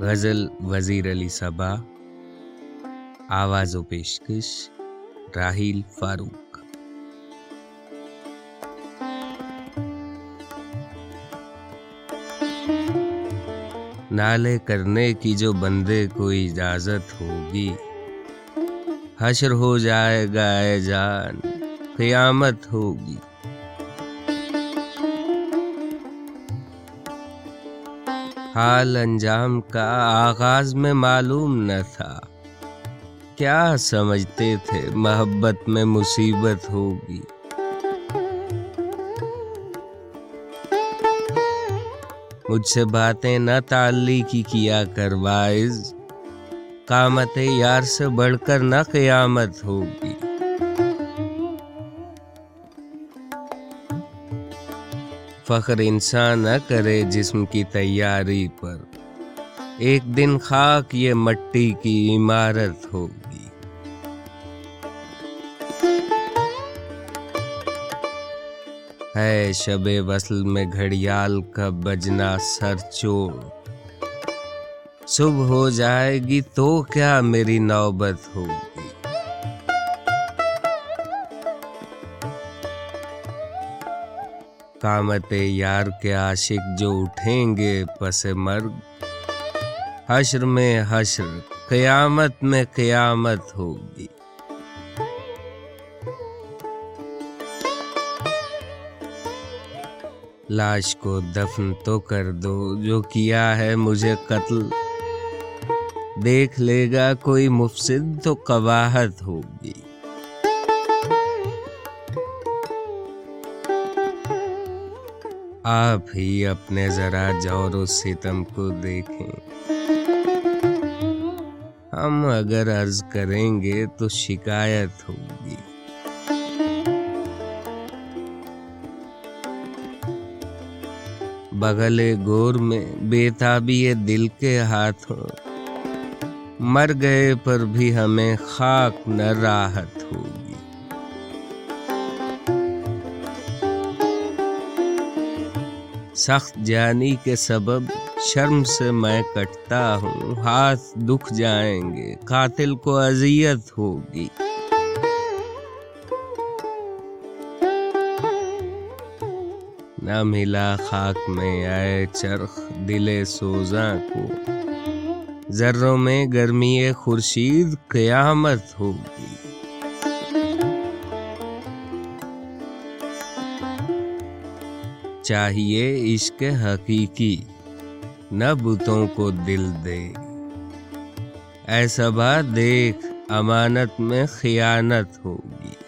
غزل وزیر علی صبا، آواز و پیشکش راہیل فاروق۔ نالے کرنے کی جو بندے کو اجازت ہوگی، حشر ہو جائے گا اے جان، قیامت ہوگی۔ حال انجام کا آغاز میں معلوم نہ تھا۔ کیا سمجھتے تھے محبت میں مصیبت ہوگی؟ مجھ سے باتیں نہ تعلیقی کیا کر وائز۔ قامت یار سے بڑھ کر نہ قیامت ہوگی۔ فخر انسان نہ کرے جسم کی تیاری پر۔ ایک دن خاک یہ مٹی کی عمارت ہوگی۔ ہے شب وصل میں گھڑیال کا بجنا سر چوڑ صبح ہو جائے گی تو کیا میری نوبت ہوگی؟ قامت یار کے عاشق جو اٹھیں گے پس مرگ۔ حشر میں حشر، قیامت میں قیامت ہوگی۔ لاش کو دفن تو کر دو، جو کیا ہے مجھے قتل۔ دیکھ لے گا کوئی مفسد تو قواہت ہوگی۔ آپ ہی اپنے ذرا جور و ستم کو دیکھیں۔ ہم اگر عرض کریں گے تو شکایت ہوگی۔ بغل گور میں بیتابی دل کے ہاتھوں۔ مر گئے پر بھی ہمیں خاک نہ راحت ہوگی۔ سخت جانی کے سبب شرم سے میں کٹتا ہوں، ہاتھ دکھ جائیں گے، قاتل کو اذیت ہوگی۔ نہ ملا خاک میں آئے چرخ، دل سوزاں کو۔ ذروں میں گرمی خورشید قیامت ہوگی۔ چاہیے عشق حقیقی، نہ بتوں کو دل دے۔ ایسا بات دیکھ، امانت میں خیانت ہوگی۔